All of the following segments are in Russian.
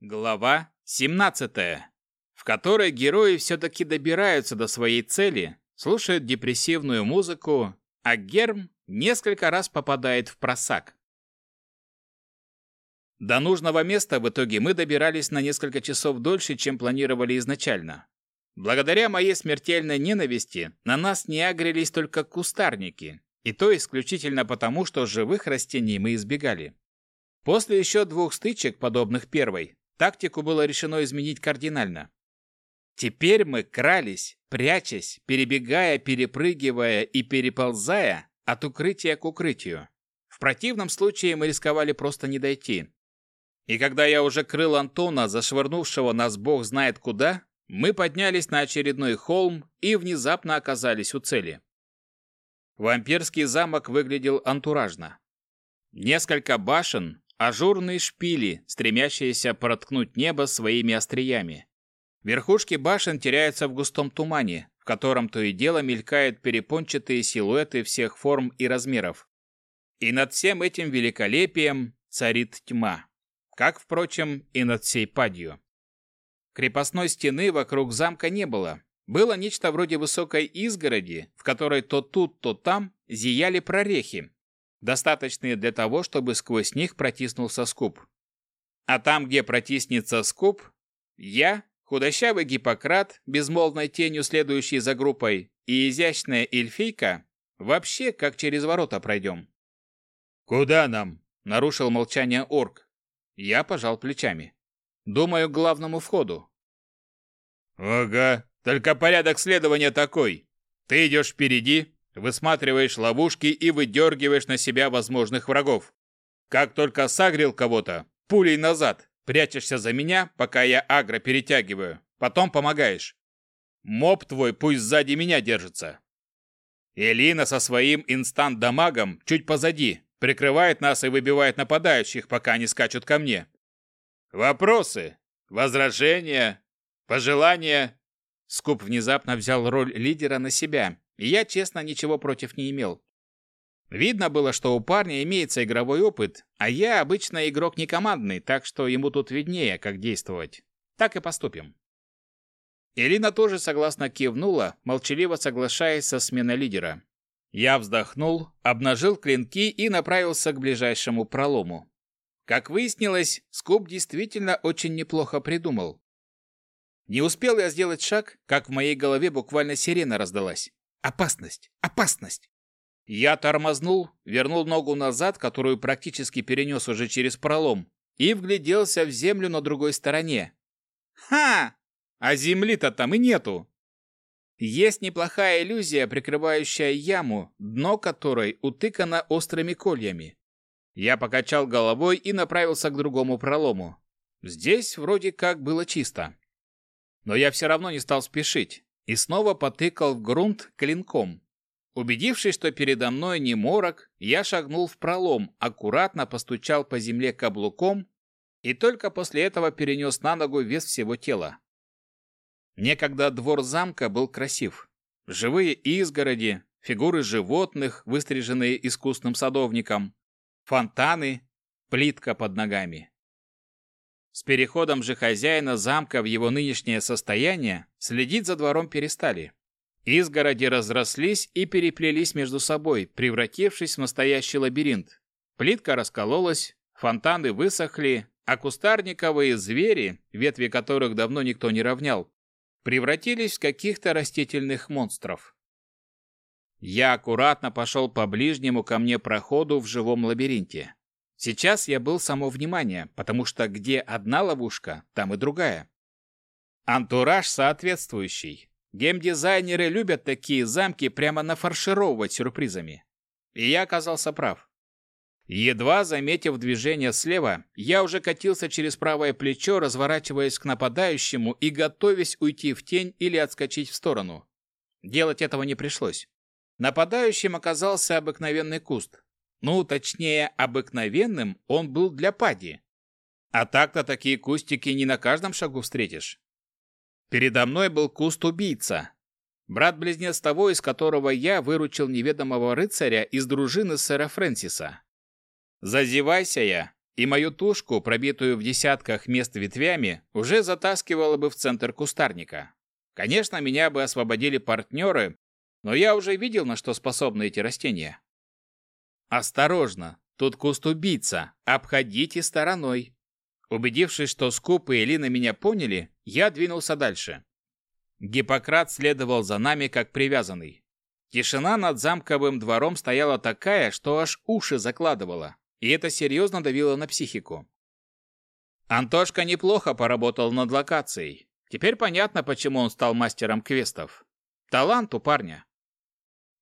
Глава 17, в которой герои все-таки добираются до своей цели, слушают депрессивную музыку, а Герм несколько раз попадает в просак. До нужного места в итоге мы добирались на несколько часов дольше, чем планировали изначально. Благодаря моей смертельной ненависти на нас не агрелись только кустарники, и то исключительно потому, что живых растений мы избегали. После еще двух стычек, подобных первой, Тактику было решено изменить кардинально. Теперь мы крались, прячась, перебегая, перепрыгивая и переползая от укрытия к укрытию. В противном случае мы рисковали просто не дойти. И когда я уже крыл Антона, зашвырнувшего нас бог знает куда, мы поднялись на очередной холм и внезапно оказались у цели. Вампирский замок выглядел антуражно. Несколько башен, ажурные шпили, стремящиеся проткнуть небо своими остриями. Верхушки башен теряются в густом тумане, в котором то и дело мелькают перепончатые силуэты всех форм и размеров. И над всем этим великолепием царит тьма, как, впрочем, и над всей падью. Крепостной стены вокруг замка не было. Было нечто вроде высокой изгороди, в которой то тут, то там зияли прорехи, достаточные для того, чтобы сквозь них протиснулся скуп. А там, где протиснется скуп, я, худощавый Гиппократ, безмолвной тенью следующий за группой, и изящная эльфийка вообще как через ворота пройдем. «Куда нам?» — нарушил молчание орк. Я пожал плечами. «Думаю, к главному входу». «Ага, только порядок следования такой. Ты идешь впереди, Высматриваешь ловушки и выдергиваешь на себя возможных врагов. Как только сагрил кого-то, пулей назад, прячешься за меня, пока я агро перетягиваю. Потом помогаешь. Моб твой пусть сзади меня держится. Элина со своим инстант-дамагом чуть позади, прикрывает нас и выбивает нападающих, пока они скачут ко мне. Вопросы? Возражения? Пожелания? Скуп внезапно взял роль лидера на себя и я, честно, ничего против не имел. Видно было, что у парня имеется игровой опыт, а я обычно игрок не командный, так что ему тут виднее, как действовать. Так и поступим. Ирина тоже согласно кивнула, молчаливо соглашаясь со сменой лидера. Я вздохнул, обнажил клинки и направился к ближайшему пролому. Как выяснилось, Скуп действительно очень неплохо придумал. Не успел я сделать шаг, как в моей голове буквально сирена раздалась. Опасность! Опасность! Я тормознул, вернул ногу назад, которую практически перенес уже через пролом, и вгляделся в землю на другой стороне. Ха! А земли-то там и нету. Есть неплохая иллюзия, прикрывающая яму, дно которой утыкано острыми кольями. Я покачал головой и направился к другому пролому. Здесь вроде как было чисто. Но я все равно не стал спешить и снова потыкал в грунт клинком. Убедившись, что передо мной не морок, я шагнул в пролом, аккуратно постучал по земле каблуком и только после этого перенес на ногу вес всего тела. Некогда двор замка был красив. Живые изгороди, фигуры животных, выстриженные искусным садовником, фонтаны, плитка под ногами. С переходом же хозяина замка в его нынешнее состояние следить за двором перестали. Изгороди разрослись и переплелись между собой, превратившись в настоящий лабиринт. Плитка раскололась, фонтаны высохли, а кустарниковые звери, ветви которых давно никто не равнял, превратились в каких-то растительных монстров. Я аккуратно пошел по ближнему ко мне проходу в живом лабиринте. Сейчас я был само внимание, потому что где одна ловушка, там и другая. Антураж соответствующий. Геймдизайнеры любят такие замки прямо нафаршировывать сюрпризами. И я оказался прав. Едва заметив движение слева, я уже катился через правое плечо, разворачиваясь к нападающему и готовясь уйти в тень или отскочить в сторону. Делать этого не пришлось. Нападающим оказался обыкновенный куст, ну, точнее, обыкновенным он был для пади. А так-то такие кустики не на каждом шагу встретишь. Передо мной был куст-убийца. Брат-близнец того, из которого я выручил неведомого рыцаря из дружины сэра Фрэнсиса. Зазевайся я, и мою тушку, пробитую в десятках мест ветвями, уже затаскивало бы в центр кустарника. Конечно, меня бы освободили партнеры, но я уже видел, на что способны эти растения. Осторожно, тут куст-убийца, обходите стороной. Убедившись, что Скуп и Элина меня поняли, я двинулся дальше. Гиппократ следовал за нами, как привязанный. Тишина над замковым двором стояла такая, что аж уши закладывала, и это серьезно давило на психику. Антошка неплохо поработал над локацией. Теперь понятно, почему он стал мастером квестов. Талант у парня.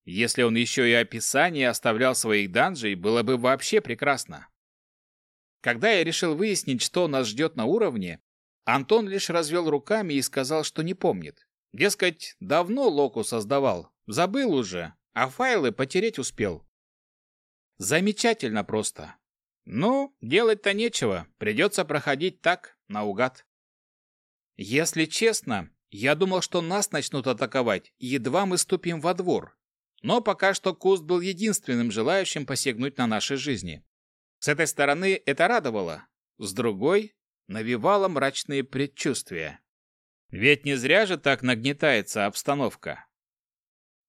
Если он еще и описание оставлял своих данжей, было бы вообще прекрасно. Когда я решил выяснить, что нас ждет на уровне, Антон лишь развел руками и сказал, что не помнит. Дескать, давно Локу создавал, Забыл уже, а файлы потереть успел. Замечательно просто. Ну, делать-то нечего, придется проходить так, наугад. Если честно, я думал, что нас начнут атаковать, едва мы ступим во двор. Но пока что куст был единственным желающим посягнуть на наши жизни. С этой стороны это радовало, с другой навевало мрачные предчувствия. Ведь не зря же так нагнетается обстановка.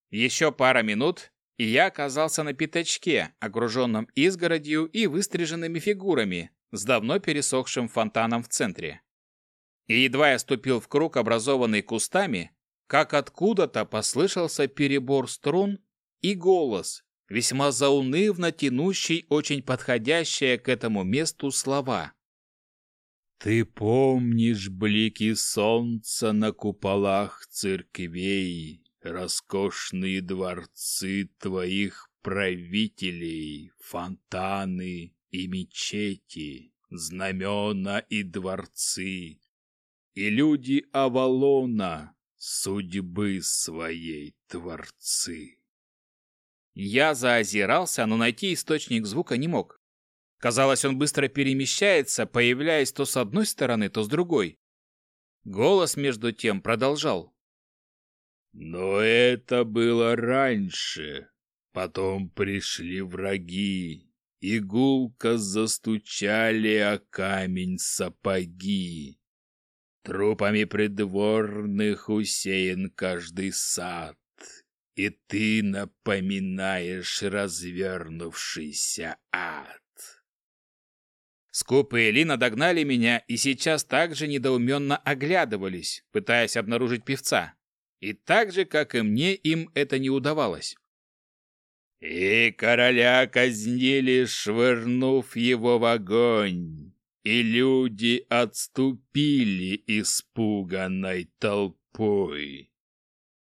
Еще пара минут, и я оказался на пятачке, окруженном изгородью и выстриженными фигурами, с давно пересохшим фонтаном в центре. И едва я ступил в круг, образованный кустами, как откуда-то послышался перебор струн и голос, весьма заунывно тянущий очень подходящие к этому месту слова. «Ты помнишь блики солнца на куполах церквей, роскошные дворцы твоих правителей, фонтаны и мечети, знамена и дворцы, и люди Авалона, судьбы своей творцы. Я заозирался, но найти источник звука не мог. Казалось, он быстро перемещается, появляясь то с одной стороны, то с другой. Голос между тем продолжал. Но это было раньше. Потом пришли враги, и гулко застучали о камень сапоги. Трупами придворных усеян каждый сад, и ты напоминаешь развернувшийся ад. Скуп и Элина догнали меня и сейчас также недоуменно оглядывались, пытаясь обнаружить певца. И так же, как и мне, им это не удавалось. И короля казнили, швырнув его в огонь, и люди отступили испуганной толпой.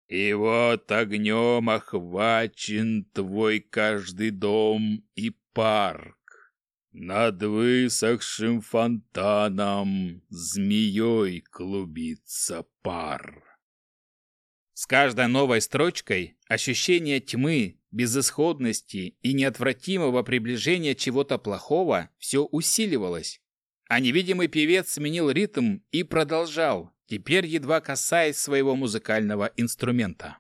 И вот огнем охвачен твой каждый дом и парк. Над высохшим фонтаном змеей клубится пар. С каждой новой строчкой ощущение тьмы, безысходности и неотвратимого приближения чего-то плохого все усиливалось. А невидимый певец сменил ритм и продолжал, теперь едва касаясь своего музыкального инструмента.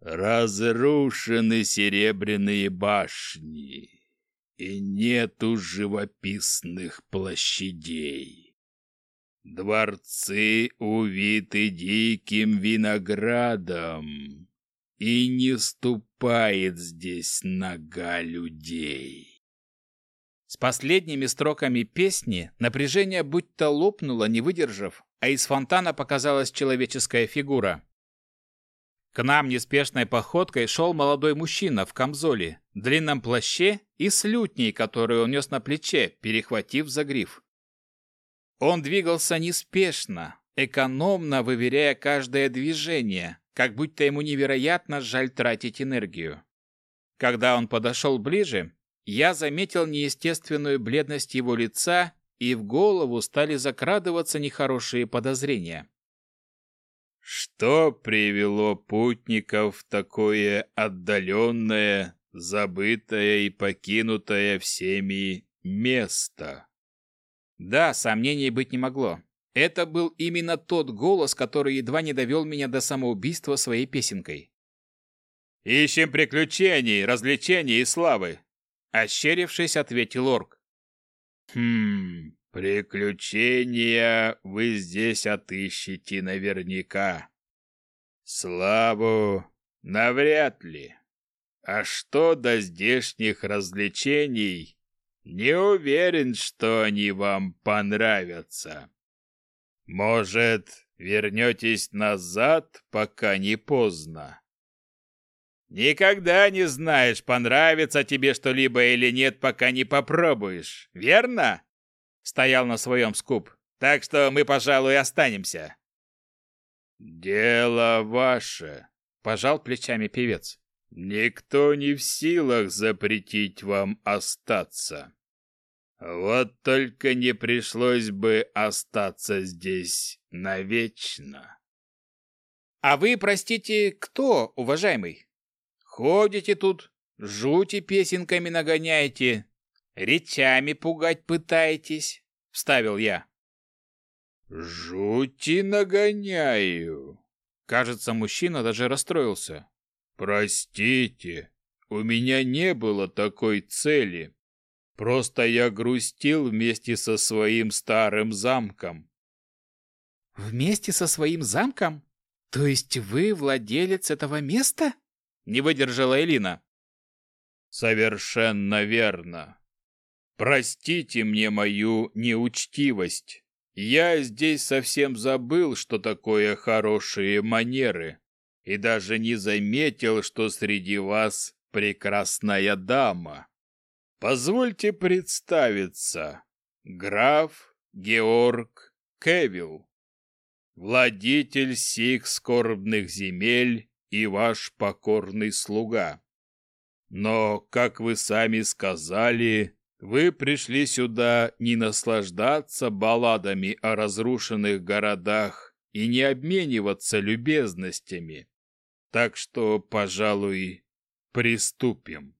«Разрушены серебряные башни, и нету живописных площадей. Дворцы увиты диким виноградом, и не ступает здесь нога людей. С последними строками песни напряжение будто лопнуло, не выдержав, а из фонтана показалась человеческая фигура. К нам неспешной походкой шел молодой мужчина в камзоле, длинном плаще и с лютней, которую он нес на плече, перехватив за гриф. Он двигался неспешно, экономно выверяя каждое движение, как будто ему невероятно жаль тратить энергию. Когда он подошел ближе, я заметил неестественную бледность его лица, и в голову стали закрадываться нехорошие подозрения. Что привело путников в такое отдаленное, забытое и покинутое всеми место? Да, сомнений быть не могло. Это был именно тот голос, который едва не довел меня до самоубийства своей песенкой. «Ищем приключений, развлечений и славы!» Ощерившись, ответил орк. Хм, приключения вы здесь отыщете наверняка. Славу навряд ли. А что до здешних развлечений, не уверен, что они вам понравятся. Может, вернетесь назад, пока не поздно. Никогда не знаешь, понравится тебе что-либо или нет, пока не попробуешь, верно? Стоял на своем скуп. Так что мы, пожалуй, останемся. «Дело ваше», — пожал плечами певец. «Никто не в силах запретить вам остаться. Вот только не пришлось бы остаться здесь навечно». «А вы, простите, кто, уважаемый? Ходите тут, жути песенками нагоняете, речами пугать пытаетесь?» — вставил я. «Жути нагоняю!» Кажется, мужчина даже расстроился. «Простите, у меня не было такой цели. Просто я грустил вместе со своим старым замком». «Вместе со своим замком? То есть вы владелец этого места?» Не выдержала Элина. «Совершенно верно. Простите мне мою неучтивость». Я здесь совсем забыл, что такое хорошие манеры, и даже не заметил, что среди вас прекрасная дама. Позвольте представиться. Граф Георг Кевилл, владетель сих скорбных земель и ваш покорный слуга. Но, как вы сами сказали, вы пришли сюда не наслаждаться балладами о разрушенных городах и не обмениваться любезностями. Так что, пожалуй, приступим.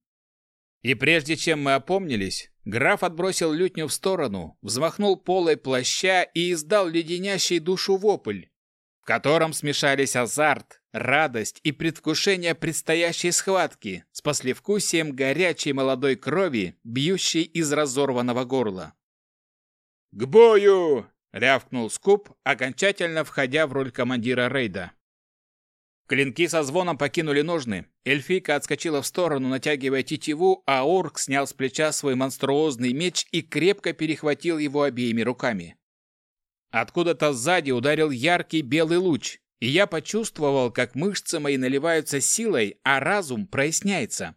И прежде чем мы опомнились, граф отбросил лютню в сторону, взмахнул полой плаща и издал леденящий душу вопль, в котором смешались азарт, радость и предвкушение предстоящей схватки с послевкусием горячей молодой крови, бьющей из разорванного горла. «К бою!» — рявкнул Скуп, окончательно входя в роль командира рейда. Клинки со звоном покинули ножны, эльфийка отскочила в сторону, натягивая тетиву, а орк снял с плеча свой монструозный меч и крепко перехватил его обеими руками. Откуда-то сзади ударил яркий белый луч, и я почувствовал, как мышцы мои наливаются силой, а разум проясняется.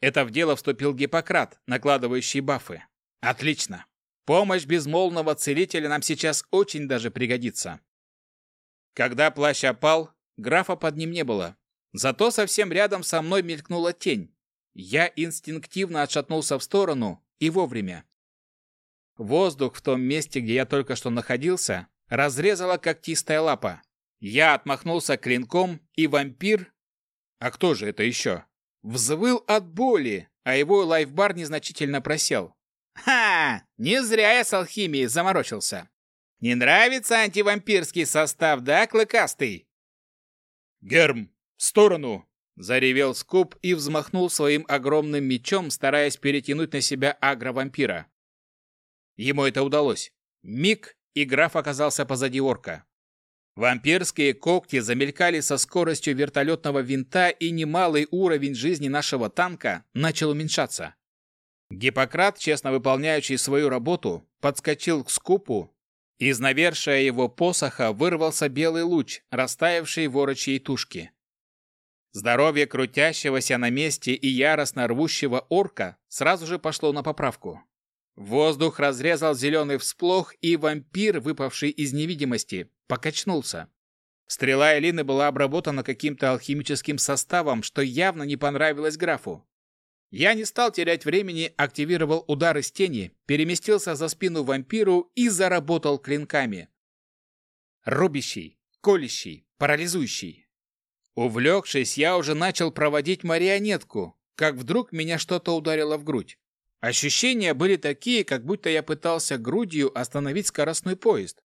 Это в дело вступил Гиппократ, накладывающий бафы. Отлично. Помощь безмолвного целителя нам сейчас очень даже пригодится. Когда плащ опал, графа под ним не было. Зато совсем рядом со мной мелькнула тень. Я инстинктивно отшатнулся в сторону и вовремя. Воздух в том месте, где я только что находился, разрезала когтистая лапа. Я отмахнулся клинком, и вампир... А кто же это еще? Взвыл от боли, а его лайфбар незначительно просел. Ха! Не зря я с алхимией заморочился. Не нравится антивампирский состав, да, клыкастый? Герм, в сторону! Заревел Скуп и взмахнул своим огромным мечом, стараясь перетянуть на себя агро-вампира. Ему это удалось. Миг, и граф оказался позади орка. Вампирские когти замелькали со скоростью вертолетного винта, и немалый уровень жизни нашего танка начал уменьшаться. Гиппократ, честно выполняющий свою работу, подскочил к скупу. Из навершия его посоха вырвался белый луч, растаявший в орочьей тушке. Здоровье крутящегося на месте и яростно рвущего орка сразу же пошло на поправку. Воздух разрезал зеленый всплох, и вампир, выпавший из невидимости, покачнулся. Стрела Элины была обработана каким-то алхимическим составом, что явно не понравилось графу. Я не стал терять времени, активировал удар из тени, переместился за спину вампиру и заработал клинками. Рубящий, колющий, парализующий. Увлекшись, я уже начал проводить марионетку, как вдруг меня что-то ударило в грудь. Ощущения были такие, как будто я пытался грудью остановить скоростной поезд.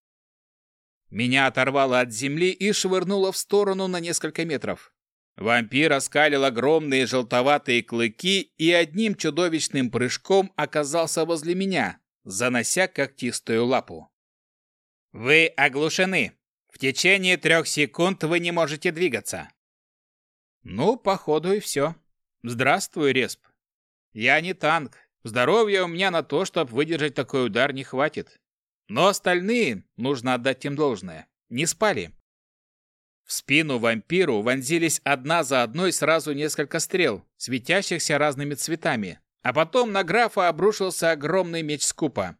Меня оторвало от земли и швырнуло в сторону на несколько метров. Вампир оскалил огромные желтоватые клыки и одним чудовищным прыжком оказался возле меня, занося когтистую лапу. «Вы оглушены. В течение трех секунд вы не можете двигаться». Ну, походу и все. Здравствуй, Респ. Я не танк. Здоровья у меня на то, чтобы выдержать такой удар, не хватит. Но остальные, нужно отдать им должное, не спали. В спину вампиру вонзились одна за одной сразу несколько стрел, светящихся разными цветами, а потом на графа обрушился огромный меч скупа.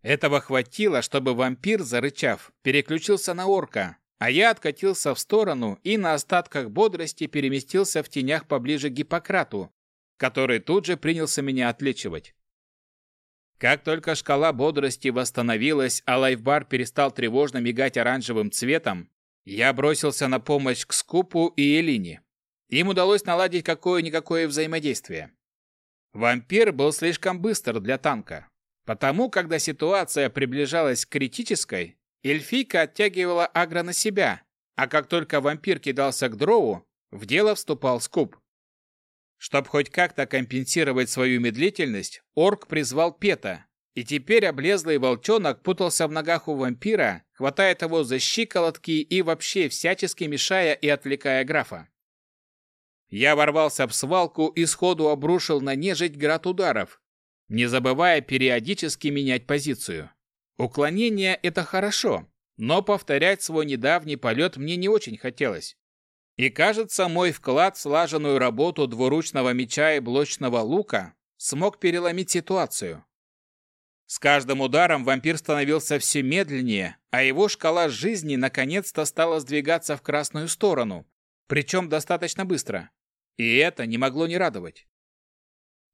Этого хватило, чтобы вампир, зарычав, переключился на орка, а я откатился в сторону и на остатках бодрости переместился в тенях поближе к Гиппократу, который тут же принялся меня отлечивать. Как только шкала бодрости восстановилась, а лайфбар перестал тревожно мигать оранжевым цветом, я бросился на помощь к Скупу и Элине. Им удалось наладить какое-никакое взаимодействие. Вампир был слишком быстр для танка. Потому, когда ситуация приближалась к критической, эльфийка оттягивала агро на себя, а как только вампир кидался к дроу, в дело вступал Скуп. Чтобы хоть как-то компенсировать свою медлительность, орк призвал Пета, и теперь облезлый волчонок путался в ногах у вампира, хватая его за щиколотки и вообще всячески мешая и отвлекая графа. Я ворвался в свалку и сходу обрушил на нежить град ударов, не забывая периодически менять позицию. Уклонение – это хорошо, но повторять свой недавний полет мне не очень хотелось. И кажется, мой вклад в слаженную работу двуручного меча и блочного лука смог переломить ситуацию. С каждым ударом вампир становился все медленнее, а его шкала жизни наконец-то стала сдвигаться в красную сторону, причем достаточно быстро. И это не могло не радовать.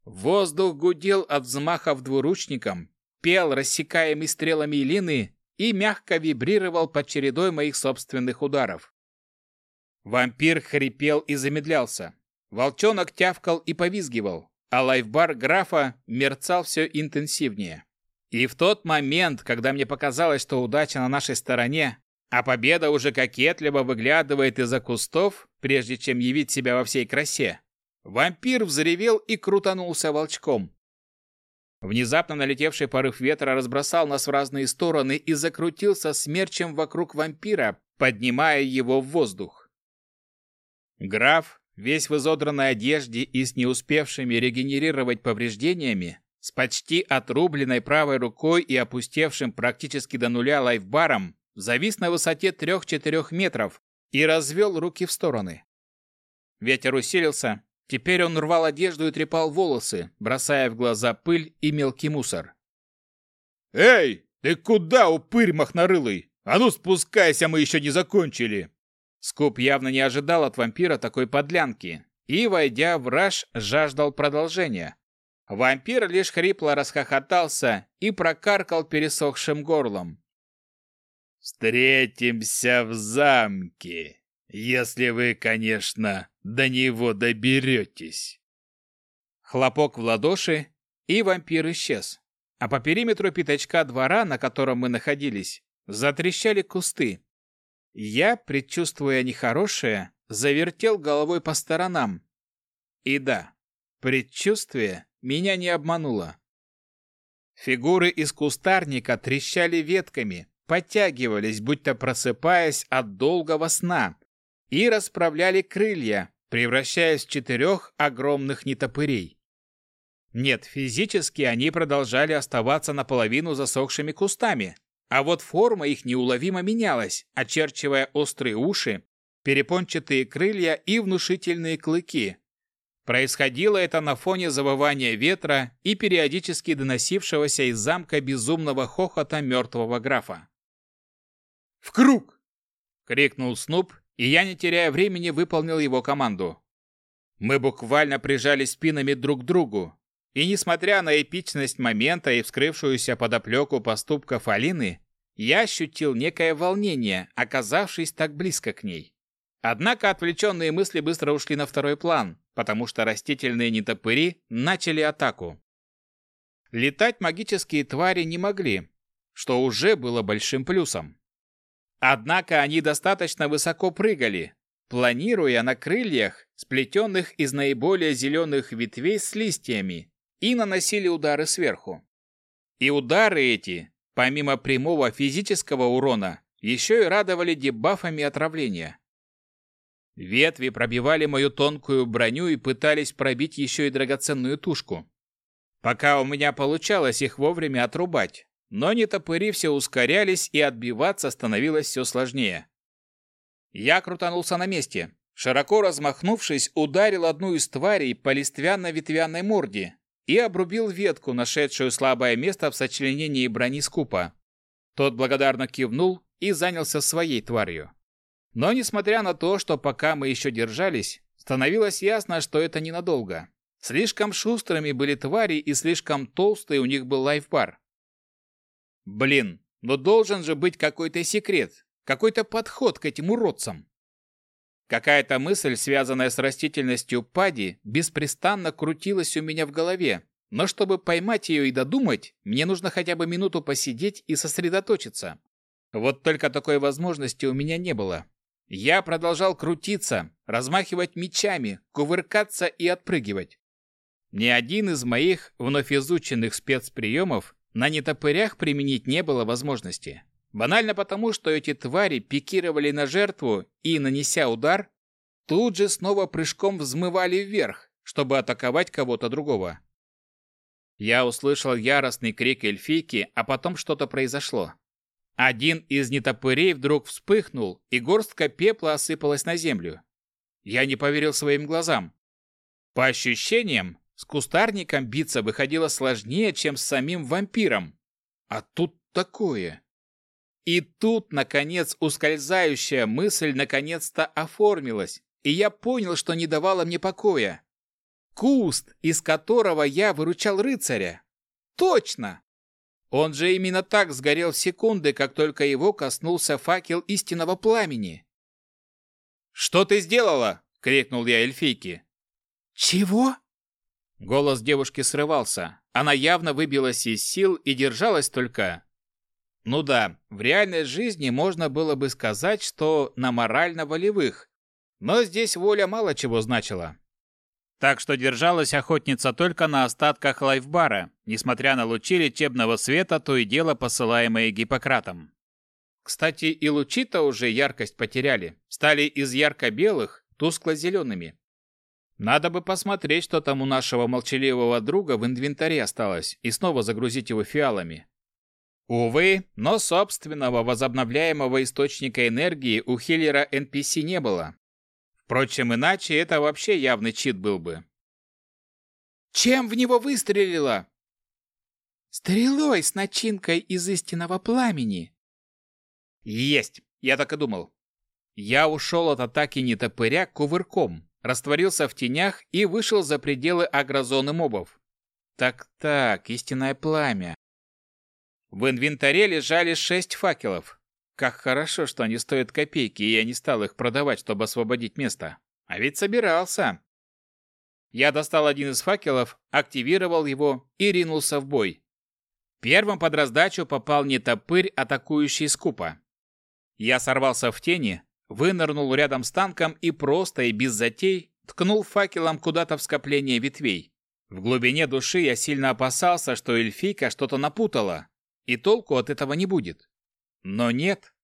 Воздух гудел от взмахов двуручником, пел рассекаемый стрелами Илины и мягко вибрировал под чередой моих собственных ударов. Вампир хрипел и замедлялся. Волчонок тявкал и повизгивал, а лайфбар графа мерцал все интенсивнее. И в тот момент, когда мне показалось, что удача на нашей стороне, а победа уже кокетливо выглядывает из-за кустов, прежде чем явить себя во всей красе, вампир взревел и крутанулся волчком. Внезапно налетевший порыв ветра разбросал нас в разные стороны и закрутился смерчем вокруг вампира, поднимая его в воздух. Граф, весь в изодранной одежде и с не успевшими регенерировать повреждениями, с почти отрубленной правой рукой и опустевшим практически до нуля лайфбаром, завис на высоте 3-4 метров и развел руки в стороны. Ветер усилился, теперь он рвал одежду и трепал волосы, бросая в глаза пыль и мелкий мусор. «Эй, ты куда, упырь махнорылый? А ну спускайся, мы еще не закончили!» Скуп явно не ожидал от вампира такой подлянки и, войдя в раж, жаждал продолжения. Вампир лишь хрипло расхохотался и прокаркал пересохшим горлом. «Встретимся в замке, если вы, конечно, до него доберетесь». Хлопок в ладоши, и вампир исчез. А по периметру пятачка двора, на котором мы находились, затрещали кусты, я, предчувствуя нехорошее, завертел головой по сторонам. И да, предчувствие меня не обмануло. Фигуры из кустарника трещали ветками, подтягивались, будто просыпаясь от долгого сна, и расправляли крылья, превращаясь в четырех огромных нетопырей. Нет, физически они продолжали оставаться наполовину засохшими кустами, а вот форма их неуловимо менялась, очерчивая острые уши, перепончатые крылья и внушительные клыки. Происходило это на фоне завывания ветра и периодически доносившегося из замка безумного хохота мертвого графа. «В круг!» — крикнул Снуп, и я, не теряя времени, выполнил его команду. Мы буквально прижались спинами друг к другу, и несмотря на эпичность момента и вскрывшуюся подоплеку поступков Алины, я ощутил некое волнение, оказавшись так близко к ней. Однако отвлеченные мысли быстро ушли на второй план, потому что растительные нетопыри начали атаку. Летать магические твари не могли, что уже было большим плюсом. Однако они достаточно высоко прыгали, планируя на крыльях, сплетенных из наиболее зеленых ветвей с листьями, и наносили удары сверху. И удары эти, помимо прямого физического урона, еще и радовали дебафами отравления. Ветви пробивали мою тонкую броню и пытались пробить еще и драгоценную тушку. Пока у меня получалось их вовремя отрубать, но нетопыри все ускорялись и отбиваться становилось все сложнее. Я крутанулся на месте, широко размахнувшись, ударил одну из тварей по листвяно-ветвяной морде и обрубил ветку, нашедшую слабое место в сочленении брони скупа. Тот благодарно кивнул и занялся своей тварью. Но несмотря на то, что пока мы еще держались, становилось ясно, что это ненадолго. Слишком шустрыми были твари и слишком толстый у них был лайфбар. Блин, но должен же быть какой-то секрет, какой-то подход к этим уродцам. Какая-то мысль, связанная с растительностью пади, беспрестанно крутилась у меня в голове, но чтобы поймать ее и додумать, мне нужно хотя бы минуту посидеть и сосредоточиться. Вот только такой возможности у меня не было. Я продолжал крутиться, размахивать мечами, кувыркаться и отпрыгивать. Ни один из моих вновь изученных спецприемов на нетопырях применить не было возможности. Банально потому, что эти твари пикировали на жертву и, нанеся удар, тут же снова прыжком взмывали вверх, чтобы атаковать кого-то другого. Я услышал яростный крик эльфийки, а потом что-то произошло. Один из нетопырей вдруг вспыхнул, и горстка пепла осыпалась на землю. Я не поверил своим глазам. По ощущениям, с кустарником биться выходило сложнее, чем с самим вампиром. А тут такое. И тут, наконец, ускользающая мысль наконец-то оформилась, и я понял, что не давала мне покоя. Куст, из которого я выручал рыцаря. Точно! Он же именно так сгорел в секунды, как только его коснулся факел истинного пламени. «Что ты сделала?» — крикнул я эльфийке. «Чего?» Голос девушки срывался. Она явно выбилась из сил и держалась только... Ну да, в реальной жизни можно было бы сказать, что на морально-волевых. Но здесь воля мало чего значила. Так что держалась охотница только на остатках лайфбара, несмотря на лучи лечебного света, то и дело посылаемые Гиппократом. Кстати, и лучи-то уже яркость потеряли, стали из ярко-белых тускло-зелеными. Надо бы посмотреть, что там у нашего молчаливого друга в инвентаре осталось, и снова загрузить его фиалами. Увы, но собственного возобновляемого источника энергии у хиллера NPC не было, Впрочем, иначе это вообще явный чит был бы. «Чем в него выстрелила?» «Стрелой с начинкой из истинного пламени». «Есть! Я так и думал. Я ушел от атаки нетопыря кувырком, растворился в тенях и вышел за пределы агрозоны мобов. Так-так, истинное пламя. В инвентаре лежали шесть факелов, как хорошо, что они стоят копейки, и я не стал их продавать, чтобы освободить место. А ведь собирался. Я достал один из факелов, активировал его и ринулся в бой. Первым под раздачу попал не топырь, атакующий скупа. Я сорвался в тени, вынырнул рядом с танком и просто и без затей ткнул факелом куда-то в скопление ветвей. В глубине души я сильно опасался, что эльфийка что-то напутала, и толку от этого не будет. Но нет.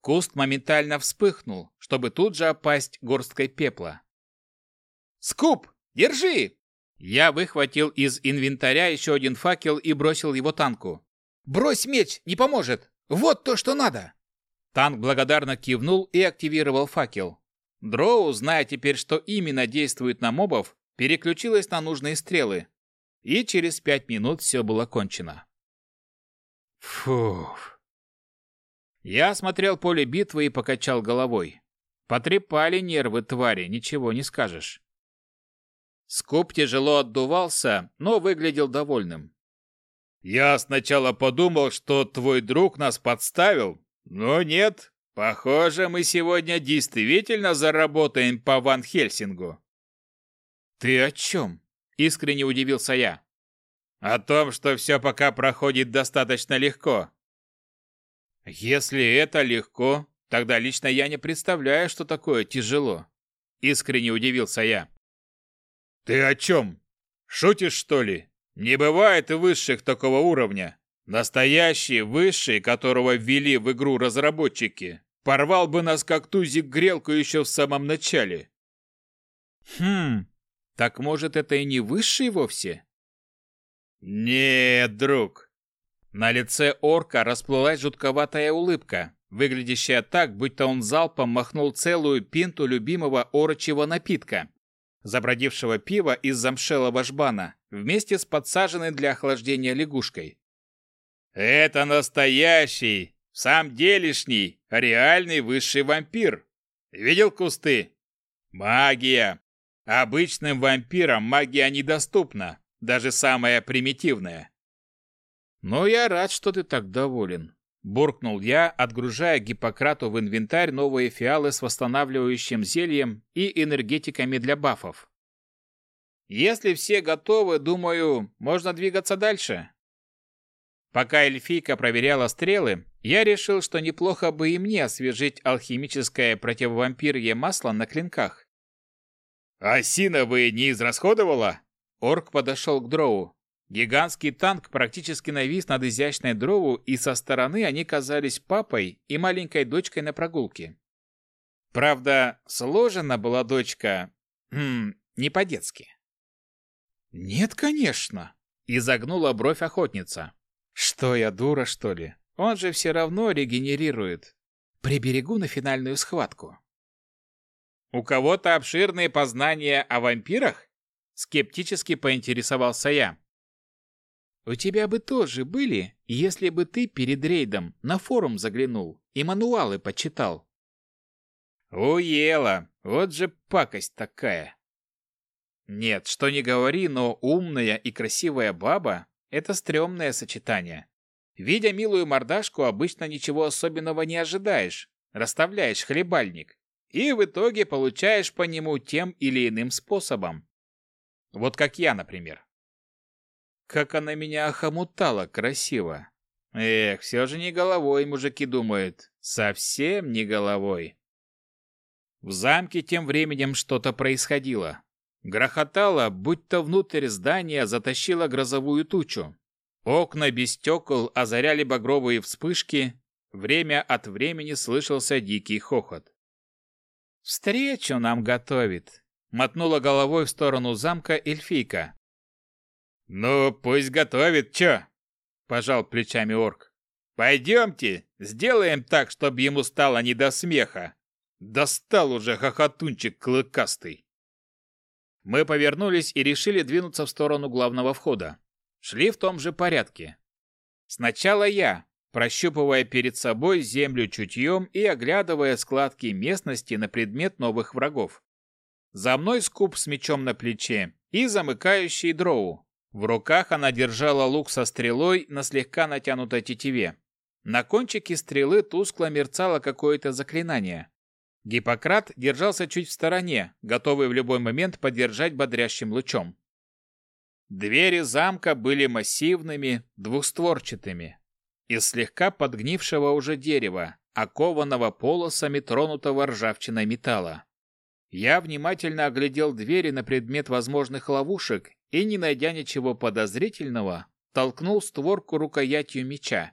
Куст моментально вспыхнул, чтобы тут же опасть горсткой пепла. «Скуп, держи!» Я выхватил из инвентаря еще один факел и бросил его танку. «Брось меч, не поможет! Вот то, что надо!» Танк благодарно кивнул и активировал факел. Дроу, зная теперь, что именно действует на мобов, переключилась на нужные стрелы. И через пять минут все было кончено. Фух. Я осмотрел поле битвы и покачал головой. Потрепали нервы твари, ничего не скажешь. Скуп тяжело отдувался, но выглядел довольным. «Я сначала подумал, что твой друг нас подставил, но нет. Похоже, мы сегодня действительно заработаем по Ван Хельсингу». «Ты о чем?» – искренне удивился я. «О том, что все пока проходит достаточно легко. Если это легко, тогда лично я не представляю, что такое тяжело. Искренне удивился я. Ты о чем? Шутишь, что ли? Не бывает высших такого уровня. Настоящий, высший, которого ввели в игру разработчики, порвал бы нас как тузик грелку еще в самом начале. Хм, так может это и не высший вовсе? Нет, друг. На лице орка расплылась жутковатая улыбка, выглядящая так, будто он залпом махнул целую пинту любимого орочего напитка, забродившего пива из замшелого жбана, вместе с подсаженной для охлаждения лягушкой. Это настоящий, сам делишний, реальный высший вампир. Видел кусты? Магия. Обычным вампирам магия недоступна, даже самая примитивная. Но я рад, что ты так доволен, буркнул я, отгружая Гиппократу в инвентарь новые фиалы с восстанавливающим зельем и энергетиками для бафов. Если все готовы, думаю, можно двигаться дальше. Пока эльфийка проверяла стрелы, я решил, что неплохо бы и мне освежить алхимическое противовампирье масло на клинках. «Осиновые не израсходовала?» Орк подошел к дроу. Гигантский танк практически навис над изящной дрову, и со стороны они казались папой и маленькой дочкой на прогулке. Правда, сложена была дочка... Хм, не по-детски. «Нет, конечно», — изогнула бровь охотница. Что я, дура, что ли? Он же все равно регенерирует. Приберегу на финальную схватку. У кого-то обширные познания о вампирах? Скептически поинтересовался я. У тебя бы тоже были, если бы ты перед рейдом на форум заглянул и мануалы почитал. Уела, вот же пакость такая. Нет, что не говори, но умная и красивая баба это стрёмное сочетание. Видя милую мордашку, обычно ничего особенного не ожидаешь. Расставляешь хлебальник. И в итоге получаешь по нему тем или иным способом. Вот как я, например. Как она меня охомутала красиво. Эх, все же не головой мужики думают. Совсем не головой. В замке тем временем что-то происходило. Грохотало, будто внутрь здания затащило грозовую тучу. Окна без стекол озаряли багровые вспышки, время от времени слышался дикий хохот. «Встречу нам готовит», — мотнула головой в сторону замка эльфийка. «Ну, пусть готовит, чё?» — пожал плечами орк. «Пойдемте, сделаем так, чтобы ему стало не до смеха. Достал уже хохотунчик клыкастый». Мы повернулись и решили двинуться в сторону главного входа. Шли в том же порядке. Сначала я, прощупывая перед собой землю чутьем и оглядывая складки местности на предмет новых врагов. За мной скуп с мечом на плече и замыкающий дроу. В руках она держала лук со стрелой на слегка натянутой тетиве. На кончике стрелы тускло мерцало какое-то заклинание. Гиппократ держался чуть в стороне, готовый в любой момент поддержать бодрящим лучом. Двери замка были массивными, двухстворчатыми, из слегка подгнившего уже дерева, окованного полосами тронутого ржавчиной металла. Я внимательно оглядел двери на предмет возможных ловушек и, не найдя ничего подозрительного, толкнул створку рукоятью меча.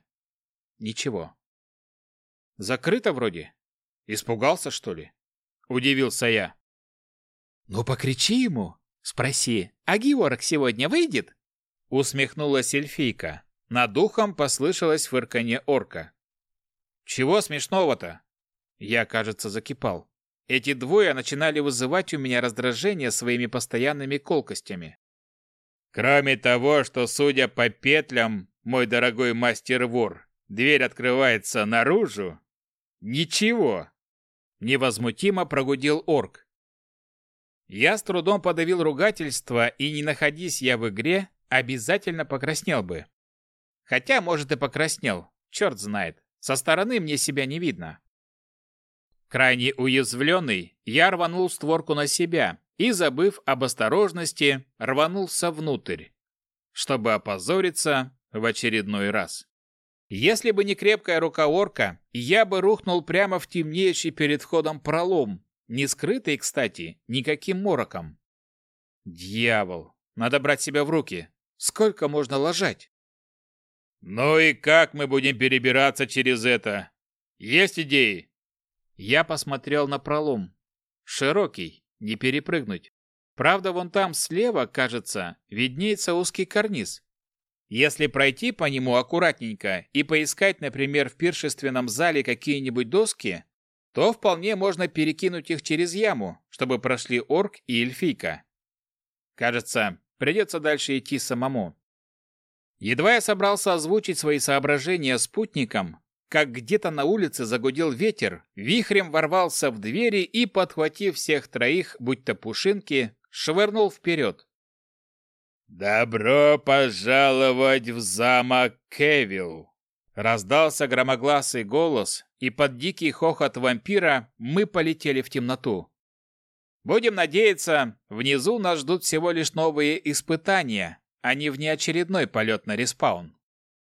Ничего. Закрыто вроде. Испугался, что ли? Удивился я. Ну покричи ему, спроси, а Георг сегодня выйдет? Усмехнулась эльфийка. Над духом послышалось фырканье орка. Чего смешного-то? Я, кажется, закипал. Эти двое начинали вызывать у меня раздражение своими постоянными колкостями. Кроме того, что, судя по петлям, мой дорогой мастер-вор, дверь открывается наружу, ничего. Невозмутимо прогудел орк. Я с трудом подавил ругательство, и не находись я в игре, обязательно покраснел бы. Хотя, может, и покраснел, черт знает. Со стороны мне себя не видно. Крайне уязвленный, я рванул створку на себя и, забыв об осторожности, рванулся внутрь, чтобы опозориться в очередной раз. Если бы не крепкая рука орка, я бы рухнул прямо в темнеющий перед входом пролом, не скрытый, кстати, никаким мороком. Дьявол, надо брать себя в руки. Сколько можно ложать? Ну и как мы будем перебираться через это? Есть идеи? Я посмотрел на пролом. Широкий, не перепрыгнуть. Правда, вон там слева, кажется, виднеется узкий карниз. Если пройти по нему аккуратненько и поискать, например, в пиршественном зале какие-нибудь доски, то вполне можно перекинуть их через яму, чтобы прошли орк и эльфийка. Кажется, придется дальше идти самому. Едва я собрался озвучить свои соображения спутникам, как где-то на улице загудел ветер, вихрем ворвался в двери и, подхватив всех троих, будь то пушинки, швырнул вперед. «Добро пожаловать в замок Кевилл!» Раздался громогласый голос, и под дикий хохот вампира мы полетели в темноту. Будем надеяться, внизу нас ждут всего лишь новые испытания, а не внеочередной полет на респаун.